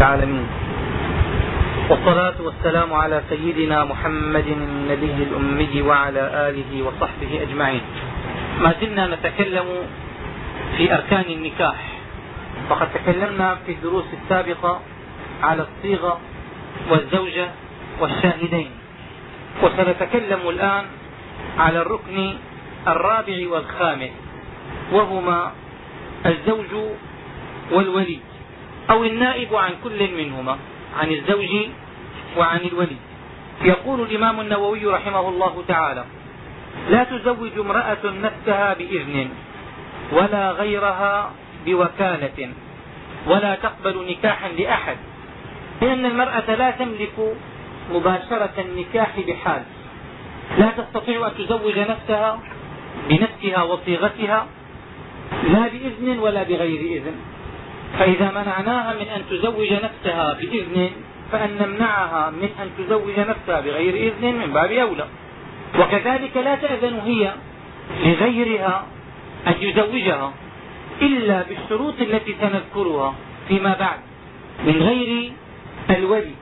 العالمين. والصلاة والسلام على سيدنا محمد النبي الأمي وعلى آله وصحبه أجمعين. ما زلنا نتكلم في أركان النكاح. وقد تكلمنا في الدروس السابقة على الصيغة والزوجة والشاهدين. وسنتكلم الآن على الركن الرابع والخامس وهما الزوج والولي. أو النائب عن كل منهما عن الزوج وعن الولي. يقول الإمام النووي رحمه الله تعالى لا تزوج امرأة نفسها بإذن ولا غيرها بوكالة ولا تقبل نكاحا لأحد لأن المرأة لا تملك مباشرة النكاح بحال. لا تستطيع أن تزوج نفسها بنفسها وصيغتها لا بإذن ولا بغير إذن. فإذا منعناها من أن تزوج نفسها بإذن فأن نمنعها من أن تزوج نفسها بغير إذن من باب أولى. وكذلك لا تأذن هي لغيرها أن يزوجها إلا بالشروط التي سنذكرها فيما بعد من غير الولي.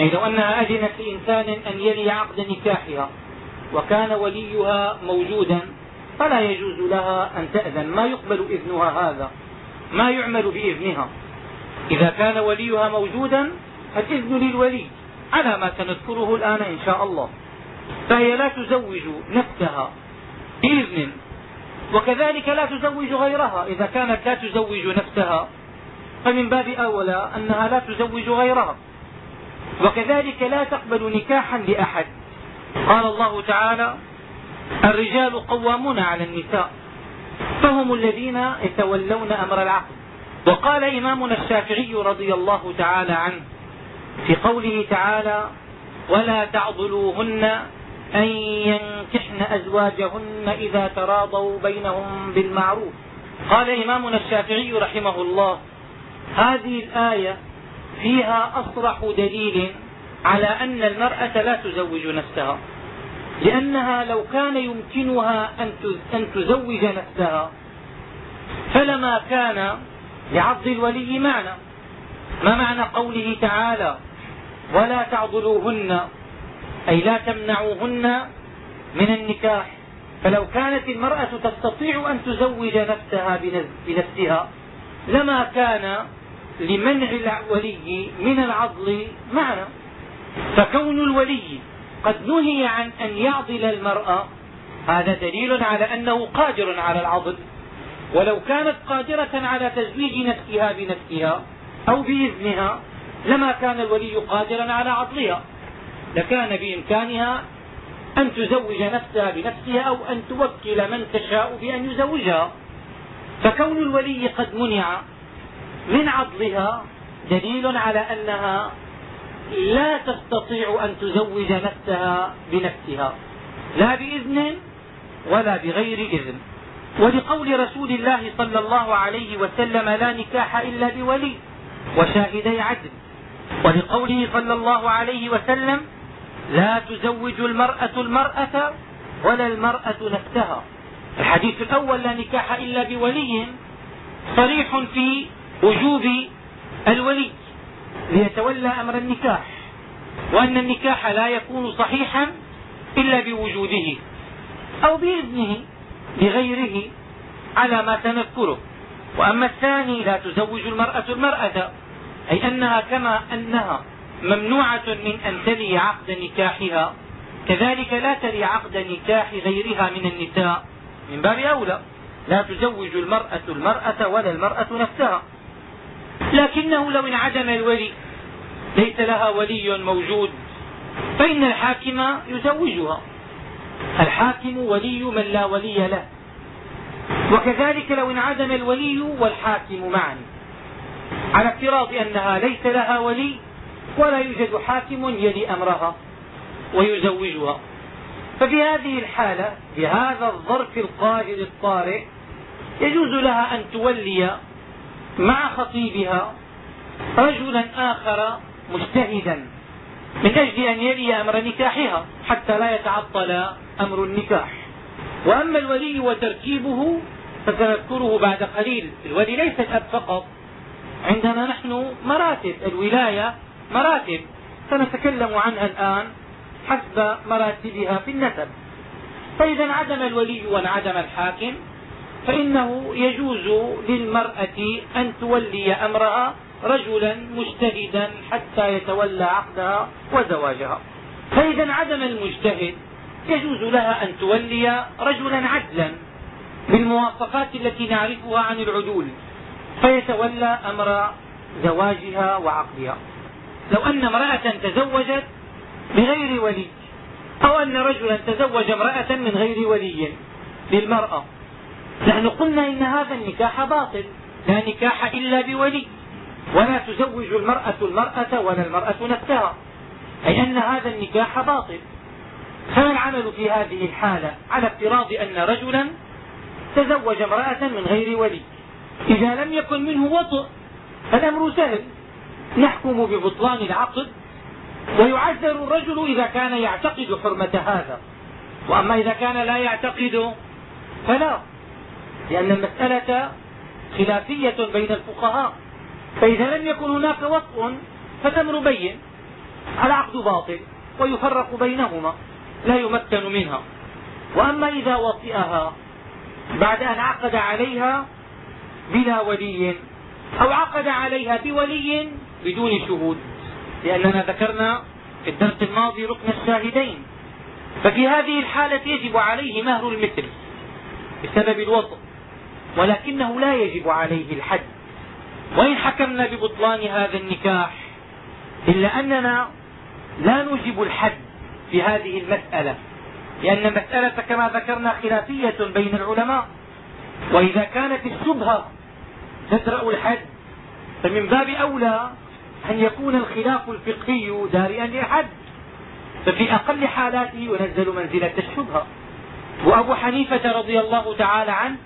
أي لو أنها أذنت لإنسان أن يلي عقد نكاحها وكان وليها موجودا فلا يجوز لها أن تأذن. ما يقبل إذنها هذا؟ ما يعمل بإذنها إذا كان وليها موجودا فالإذن للولي على ما سنذكره الآن إن شاء الله. فهي لا تزوج نفسها بإذن وكذلك لا تزوج غيرها. إذا كانت لا تزوج نفسها فمن باب أولى أنها لا تزوج غيرها. وكذلك لا تقبل نكاحا لأحد. قال الله تعالى الرجال قوامون على النساء. فهم الذين يتولون أمر العقل. وقال إمامنا الشافعي رضي الله تعالى عنه في قوله تعالى ولا تعضلوهن أن ينكحن أزواجهن إذا تراضوا بينهم بالمعروف قال إمامنا الشافعي رحمه الله هذه الآية فيها أصرح دليل على أن المرأة لا تزوج نفسها. لأنها لو كان يمكنها أن تزوج نفسها فلما كان لعض الولي معنى. ما معنى قوله تعالى ولا تعضلوهن أي لا تمنعوهن من النكاح. فلو كانت المرأة تستطيع أن تزوج نفسها بنفسها لما كان لمنع الولي من العضل معنى. فكون الولي قد نهي عن أن يعضل المرأة. هذا دليل على أنه قادر على العضل. ولو كانت قادرة على تزويج نفسها بنفسها أو بإذنها لما كان الولي قادرا على عضلها. لكان بإمكانها أن تزوج نفسها بنفسها أو أن توكل من تشاء بأن يزوجها. فكون الولي قد منع من عضلها دليل على أنها لا تستطيع أن تزوج نفسها بنفسها لا بإذن ولا بغير إذن. ولقول رسول الله صلى الله عليه وسلم لا نكاح إلا بولي وشاهدي عدل. ولقوله صلى الله عليه وسلم لا تزوج المرأة المرأة ولا المرأة نفسها. الحديث الأول لا نكاح إلا بولي صريح في وجوب الولي. ليتولى أمر النكاح وأن النكاح لا يكون صحيحا إلا بوجوده أو بإذنه لغيره على ما سنذكره. وأما الثاني لا تزوج المرأة المرأة أي أنها كما أنها ممنوعة من أن تلي عقد نكاحها كذلك لا تلي عقد نكاح غيرها من النساء من باب أولى. لا تزوج المرأة المرأة ولا المرأة نفسها. لكنه لو انعدم الولي ليس لها ولي موجود. فإن الحاكم يزوجها. الحاكم ولي من لا ولي له. وكذلك لو انعدم الولي والحاكم معا. على افتراض أنها ليس لها ولي ولا يوجد حاكم يلي أمرها ويزوجها. ففي هذه الحالة بهذا الظرف القاهر الطارئ يجوز لها أن تولي مع خطيبها رجلا آخر مجتهدا. من أجل أن يلي أمر نكاحها حتى لا يتعطل أمر النكاح. وأما الولي وتركيبه فسنذكره بعد قليل. الولي ليس الأب فقط عندنا نحن مراتب الولاية مراتب. سنتكلم عنها الآن حسب مراتبها في النسب. فإذا انعدم الولي وانعدم الحاكم فإنه يجوز للمرأة أن تولي أمرها رجلا مجتهدا حتى يتولى عقدها وزواجها. فإذا انعدم المجتهد يجوز لها أن تولي رجلا عدلا بالمواصفات التي نعرفها عن العدول فيتولى أمر زواجها وعقدها. لو أن امرأة تزوجت بغير ولي أو أن رجلا تزوج امرأة من غير ولي للمرأة نحن قلنا إن هذا النكاح باطل لا نكاح إلا بولي. ولا تزوج المرأة المرأة ولا المرأة نفسها. أي أن هذا النكاح باطل. فما العمل في هذه الحالة؟ على افتراض أن رجلا تزوج امرأة من غير ولي. إذا لم يكن منه وطء فالأمر سهل. نحكم ببطلان العقد. ويعذر الرجل إذا كان يعتقد حرمة هذا. وأما إذا كان لا يعتقد فلا. لأن المسألة خلافية بين الفقهاء. فإذا لم يكن هناك وطء فالأمر بين العقد باطل ويفرق بينهما لا يمكن منها. وأما إذا وطئها بعد أن عقد عليها بلا ولي أو عقد عليها بولي بدون شهود. لأننا ذكرنا في الدرس الماضي ركن الشاهدين. ففي هذه الحالة يجب عليه مهر المثل بسبب الوضع ولكنه لا يجب عليه الحد. وإن حكمنا ببطلان هذا النكاح إلا أننا لا نوجب الحد في هذه المسألة لأن المسألة كما ذكرنا خلافية بين العلماء. وإذا كانت الشبهة تدرأ الحد فمن باب أولى أن يكون الخلاف الفقهي دارئا للحد. ففي أقل حالاته ينزل منزلة الشبهة. وأبو حنيفة رضي الله تعالى عنه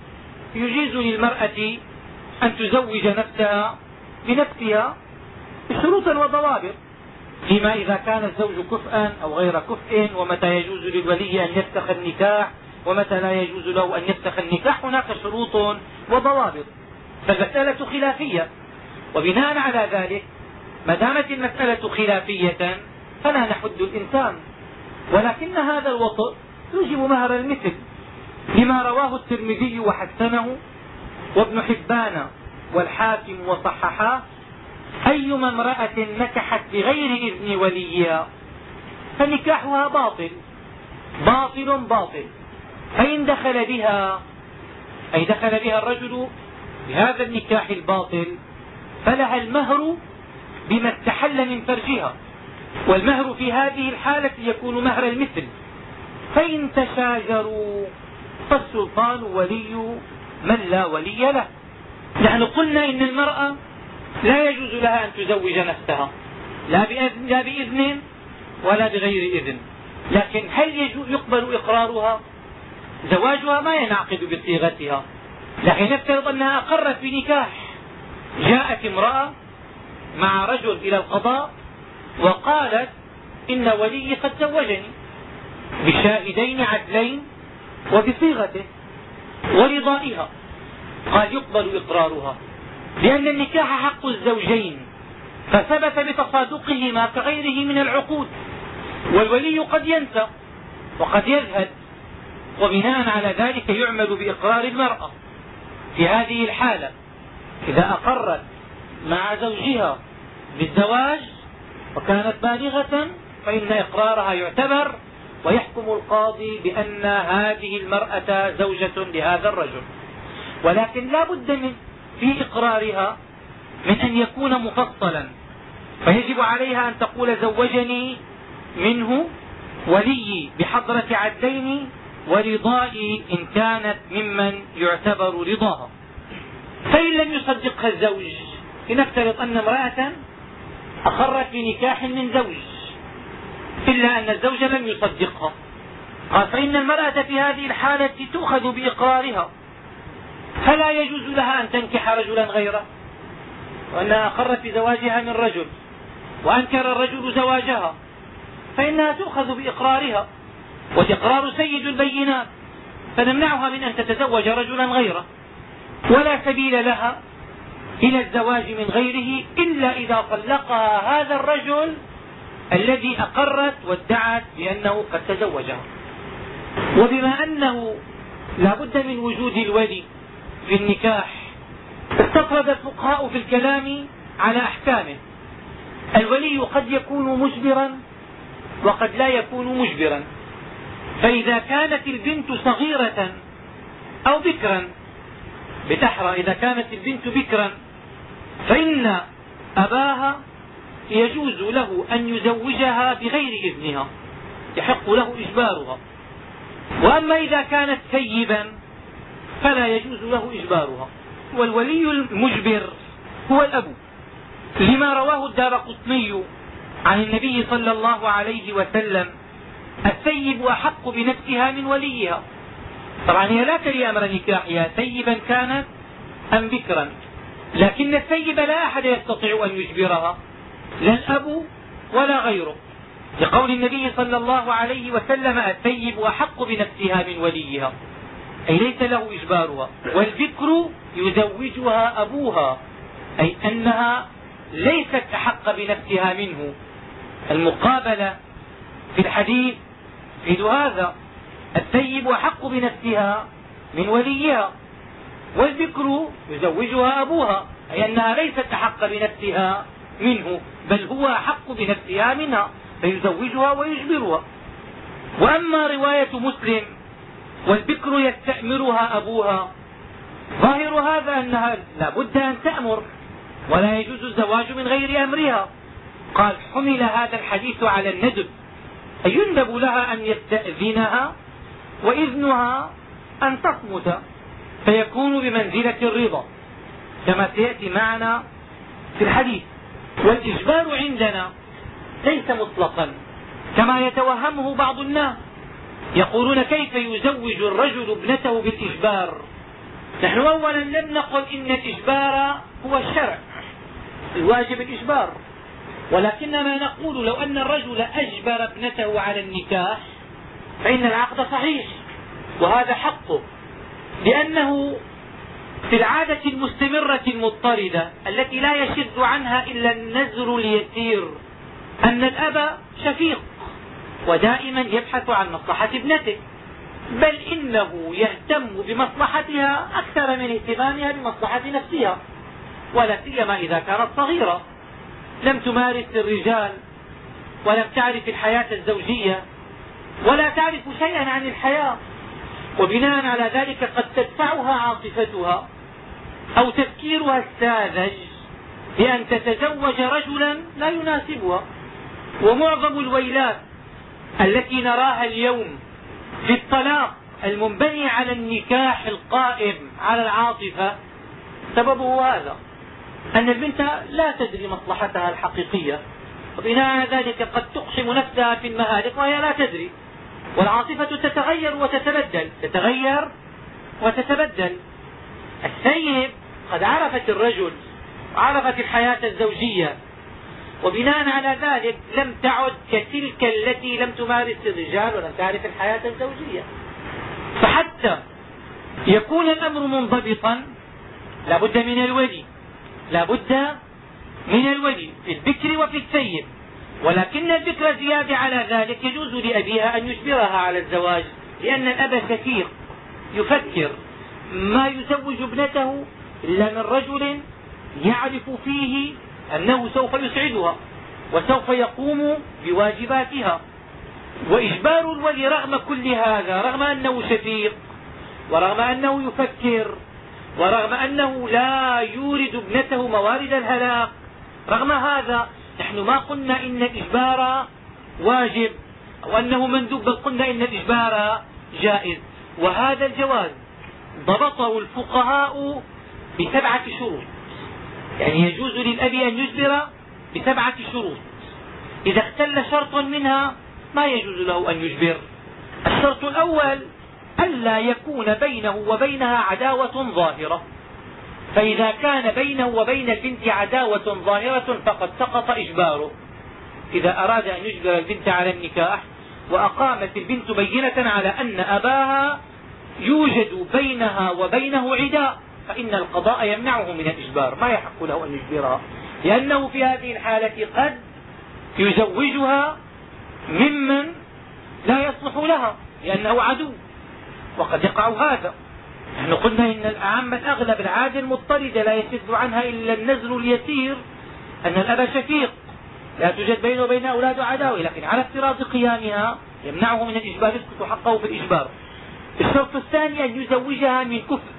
يجيز للمرأة أن تزوج نفسها بنفسها بشروط وضوابط فيما إذا كان الزوج كفءا أو غير كفء ومتى يجوز للولي أن يفسخ النكاح ومتى لا يجوز له أن يفسخ النكاح هناك شروط وضوابط. فالمسألة خلافية. وبناء على ذلك ما دامت المسألة خلافية فلا نحد الإنسان. ولكن هذا الوطء يوجب مهر المثل. لما رواه الترمذي وحسنه وابن حبان والحاكم وصححاه أيما امرأة نكحت بغير إذن وليها فنكاحها باطل باطل باطل. فإن دخل بها أي دخل بها الرجل بهذا النكاح الباطل فلها المهر بما استحل من فرجها. والمهر في هذه الحالة يكون مهر المثل. فإن تشاجروا فالسلطان ولي من لا ولي له. نحن قلنا إن المرأة لا يجوز لها أن تزوج نفسها. لا بإذن, لا بإذن ولا بغير إذن. لكن هل يقبل إقرارها؟ زواجها ما ينعقد بصيغتها. لكن نفترض أنها أقرت بنكاح جاءت امرأة مع رجل إلى القضاء وقالت إن ولي قد زوجني. بشاهدين عدلين وبصيغته ورضائها قال يقبل إقرارها لأن النكاح حق الزوجين فثبت بتصادقهما كغيره من العقود والولي قد ينسى وقد يذهل وبناء على ذلك يعمل بإقرار المرأة. في هذه الحالة إذا أقرت مع زوجها بالزواج وكانت بالغة فإن إقرارها يعتبر ويحكم القاضي بأن هذه المرأة زوجة لهذا الرجل. ولكن لا بد من في إقرارها من أن يكون مفصلا. فيجب عليها أن تقول زوجني منه ولي بحضرة عدلين ورضائي إن كانت ممن يعتبر رضاها. فإن لم يصدقها الزوج لنفترض أن امرأة أقرت بنكاح من زوج. إلا أن الزوج لم يصدقها. قال فإن المرأة في هذه الحالة تؤخذ بإقرارها. فلا يجوز لها أن تنكح رجلا غيره. وأنها أقرت بزواجها من رجل وأنكر الرجل زواجها. فإنها تؤخذ بإقرارها. والإقرار سيد البينات. فنمنعها من أن تتزوج رجلا غيره. ولا سبيل لها إلى الزواج من غيره إلا إذا طلقها هذا الرجل الذي أقرت وادعت بأنه قد تزوجها وبما أنه لا بد من وجود الولي في النكاح استطرد الفقهاء في الكلام على أحكامه. الولي قد يكون مجبرا وقد لا يكون مجبرا. فإذا كانت البنت صغيرة أو بكرا بتحرى إذا كانت البنت بكرا فإن أباها يجوز له أن يزوجها بغير إذنها يحق له إجبارها. وأما إذا كانت ثيبا فلا يجوز له إجبارها. والولي المجبر هو الأب. لما رواه الدار قطني عن النبي صلى الله عليه وسلم الثيب أحق بنفسها من وليها. طبعا هي لا تلي أمر نكاحها ثيبا كانت أم بكرا. لكن الثيب لا أحد يستطيع أن يجبرها. لا الأب ولا غيره لقول النبي صلى الله عليه وسلم الثيب أحق بنفسها من وليها. أي ليس له إجبارها. والبكر يزوجها أبوها. أي أنها ليست أحق بنفسها منه. المقابلة في الحديث في هذا. الثيب أحق بنفسها من وليها. والبكر يزوجها أبوها. أي أنها ليست أحق بنفسها منه بل هو أحق بنفسها منها فيزوجها ويجبرها. وأما رواية مسلم والبكر يستأمرها أبوها ظاهر هذا أنها لا بد أن تأمر ولا يجوز الزواج من غير أمرها. قال حمل هذا الحديث على الندب. أي يندب لها أن يستأذنها وإذنها أن تصمت فيكون بمنزلة الرضا كما سيأتي معنا في الحديث. والإجبار عندنا ليس مطلقا كما يتوهمه بعض الناس. يقولون كيف يزوج الرجل ابنته بالإجبار؟ نحن أولا لم نقل إن الإجبار هو الشرع الواجب الإجبار. ولكنما نقول لو أن الرجل أجبر ابنته على النكاح فإن العقد صحيح وهذا حقه لأنه في العادة المستمرة المضطردة التي لا يشذ عنها إلا النزر اليسير. أن الأب شفيق ودائما يبحث عن مصلحة ابنته بل إنه يهتم بمصلحتها أكثر من اهتمامها بمصلحة نفسها ولا سيما إذا كانت صغيرة. لم تمارس الرجال ولم تعرف الحياة الزوجية ولا تعرف شيئا عن الحياة. وبناء على ذلك قد تدفعها عاطفتها. أو تفكيرها الساذج بأن تتزوج رجلا لا يناسبها. ومعظم الويلات التي نراها اليوم في الطلاق المنبني على النكاح القائم على العاطفة سببه هذا أن البنت لا تدري مصلحتها الحقيقية وبناء ذلك قد تقسم نفسها في المهالك وهي لا تدري. والعاطفة تتغير وتتبدل تتغير وتتبدل. السيب قد عرفت الرجل وعرفت الحياة الزوجية وبناء على ذلك لم تعد كتلك التي لم تمارس الرجال ولم تعرف الحياة الزوجية. فحتى يكون الأمر منضبطا لا بد من الولي لا بد من الولي في البكر وفي الثيب. ولكن البكر زيادة على ذلك يجوز لأبيها أن يجبرها على الزواج لأن الأب شفيق يفكر ما يزوج ابنته إلا من رجل يعرف فيه أنه سوف يسعدها وسوف يقوم بواجباتها. وإجبار الولي رغم كل هذا رغم أنه شفيق ورغم أنه يفكر ورغم أنه لا يورد ابنته موارد الهلاك رغم هذا نحن ما قلنا إن الإجبار واجب أو أنه مندوب بل قلنا إن الإجبار جائز. وهذا الجواز ضبطه الفقهاء بسبعة شروط. يعني يجوز للأب أن يجبر بسبعة شروط. إذا اختل شرط منها ما يجوز له أن يجبر. الشرط الأول ألا يكون بينه وبينها عداوة ظاهرة. فإذا كان بينه وبين البنت عداوة ظاهرة فقد سقط إجباره. إذا أراد أن يجبر البنت على النكاح وأقامت البنت بينة على أن أباها يوجد بينها وبينه عداء فإن القضاء يمنعه من الإجبار. ما يحق له أن يجبرها لأنه في هذه الحالة قد يزوجها ممن لا يصلح لها لأنه عدو وقد يقع هذا. نحن قلنا إن الأعم الأغلب العادة المضطردة لا يشد عنها إلا النزل اليسير أن الأب شفيق. لا توجد بينه وبين أولاده عداوة لكن على افتراض قيامها يمنعه من الإجبار يسقط حقه في الإجبار. الشرط الثاني أن يزوجها من كفء.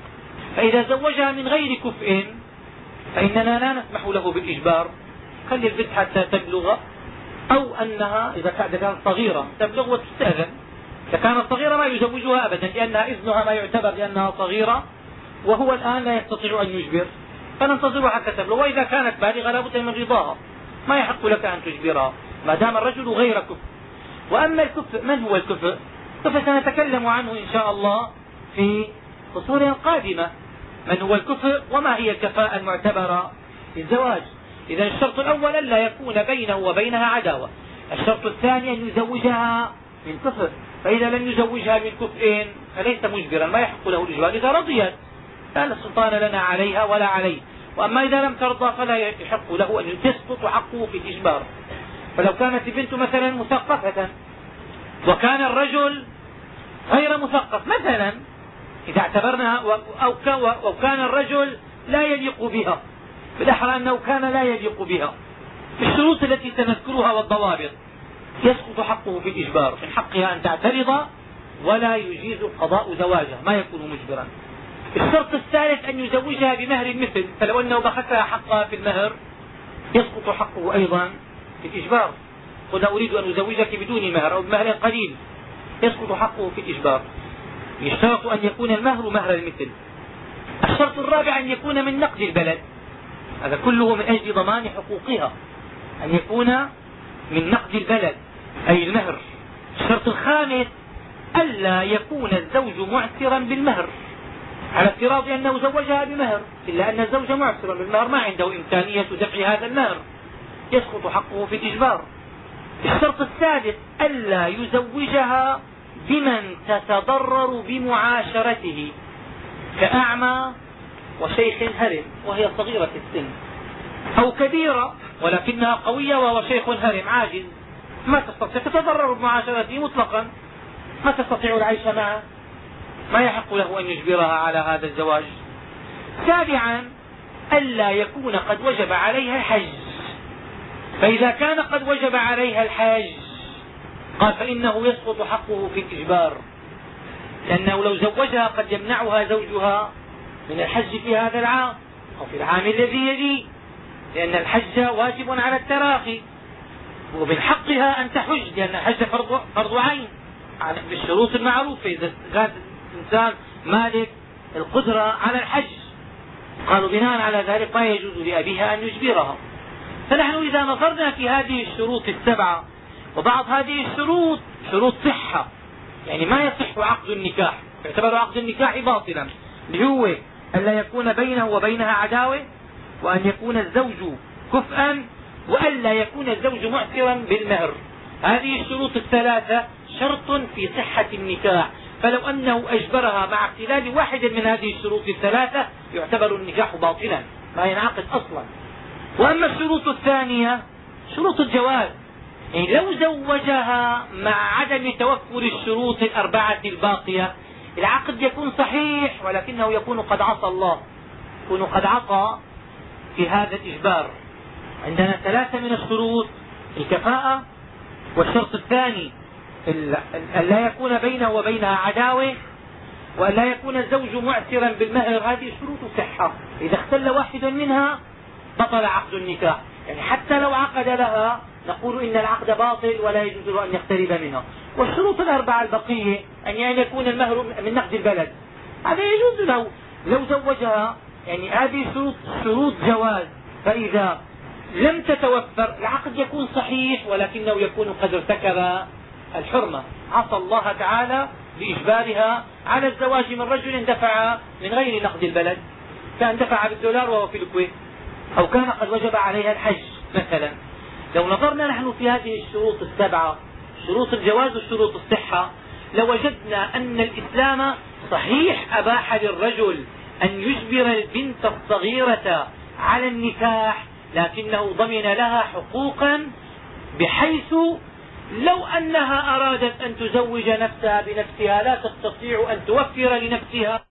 فإذا زوجها من غير كفء فإننا لا نسمح له بالإجبار. خلي البنت حتى تبلغ أو أنها إذا كانت صغيرة تبلغ وتستأذن. إذا كانت صغيرة ما يزوجها أبدا لأنها إذنها ما يعتبر لأنها صغيرة وهو الآن لا يستطيع أن يجبر. فننتظرها حتى تبلغ وإذا كانت بالغة لا بد من رضاها. ما يحق لك أن تجبرها. ما دام الرجل غير كفء. وأما الكفء من هو الكفء؟ الكفء سنتكلم عنه إن شاء الله في فصول قادمة من هو الكفء وما هي الكفاءة المعتبرة في الزواج. إذا الشرط الأول لا يكون بينه وبينها عداوة. الشرط الثاني أن يزوجها من كفء فإذا لم يزوجها من كفء فليس مجبرا ما يحق له الإجبار. إذا رضيت لا سلطان لنا عليها ولا عليه. وأما إذا لم ترضى فلا يحق له أن تسقط حقه في الإجبار. فلو كانت البنت مثلا مثقفة وكان الرجل غير مثقف. مثلا إذا اعتبرنا أو كان الرجل لا يليق بها. بالأحرى أنه كان لا يليق بها. بالشروط التي سنذكرها والضوابط. يسقط حقه في الإجبار. من حقها أن تعترض ولا يجيز قضاء زواجها ما يكون مجبرا. الشرط الثالث أن يزوجها بمهر المثل فلو أنه بخسها حقها في المهر يسقط حقه أيضا في الإجبار. قل أريد أن أزوجك بدون مهر أو بمهر قليل. يسقط حقه في الإجبار. يشترط أن يكون المهر مهر المثل. الشرط الرابع أن يكون من نقد البلد. هذا كله من أجل ضمان حقوقها. أن يكون من نقد البلد أي المهر. الشرط الخامس ألا يكون الزوج معسرا بالمهر. على افتراض أنه زوجها بمهر إلا أن الزوج معسر بالمهر ما عنده إمكانية دفع هذا المهر. يسقط حقه في الإجبار. الشرط السادس ألا يزوجها بمن تتضرر بمعاشرته كأعمى وشيخ هرم وهي صغيرة السن. أو كبيرة ولكنها قوية وهو شيخ هرم عاجز. ما تستطيع تتضرر بمعاشرته مطلقا. ما تستطيع العيش معه. ما يحق له أن يجبرها على هذا الزواج. سابعا ألا يكون قد وجب عليها الحج. فإذا كان قد وجب عليها الحج قال فإنه يسقط حقه في الإجبار لأنه لو زوجها قد يمنعها زوجها من الحج في هذا العام أو في العام الذي يليه لأن الحج واجب على التراخي ومن حقها أن تحج لأن الحج فرض, فرض عين بالشروط المعروفة إذا كان الإنسان مالك القدرة على الحج قالوا بناء على ذلك ما يجوز لأبيها أن يجبرها. فنحن إذا نظرنا في هذه الشروط السبعة وبعض هذه الشروط شروط صحة. يعني ما يصح عقد النكاح. يعتبر عقد النكاح باطلا. اللي هو أن لا يكون بينه وبينها عداوة وأن يكون الزوج كفءا وأن لا يكون الزوج معسرا بالمهر. هذه الشروط الثلاثة شرط في صحة النكاح. فلو أنه أجبرها مع اختلال واحد من هذه الشروط الثلاثة يعتبر النكاح باطلا. ما ينعقد أصلا. وأما الشروط الثانية شروط الجواز. لو زوجها مع عدم توفر الشروط الأربعة الباقية العقد يكون صحيح ولكنه يكون قد عصى الله. يكون قد عصى في هذا الإجبار. عندنا ثلاثة من الشروط الكفاءة والشرط الثاني أن لا يكون بينه وبينها عداوة وأن لا يكون الزوج معسرا بالمهر. هذه شروط صحة. إذا اختل واحد منها بطل عقد النكاح. يعني حتى لو عقد لها نقول إن العقد باطل ولا يجوز له أن يقترب منها والشروط الأربعة البقية أن يعني يكون المهر من نقد البلد. هذا يجوز له. لو زوجها يعني هذه شروط شروط جواز. فإذا لم تتوفر العقد يكون صحيح ولكنه يكون قد ارتكب الحرمة. عصى الله تعالى بإجبارها على الزواج من رجل دفع من غير نقد البلد. كان دفع بالدولار وهو في الكويت. أو كان قد وجب عليها الحج مثلا. لو نظرنا نحن في هذه الشروط السبعة شروط الجواز وشروط الصحة لوجدنا أن الإسلام صحيح أباح للرجل أن يجبر البنت الصغيرة على النكاح لكنه ضمن لها حقوقا بحيث لو أنها أرادت أن تزوج نفسها بنفسها لا تستطيع أن توفر لنفسها.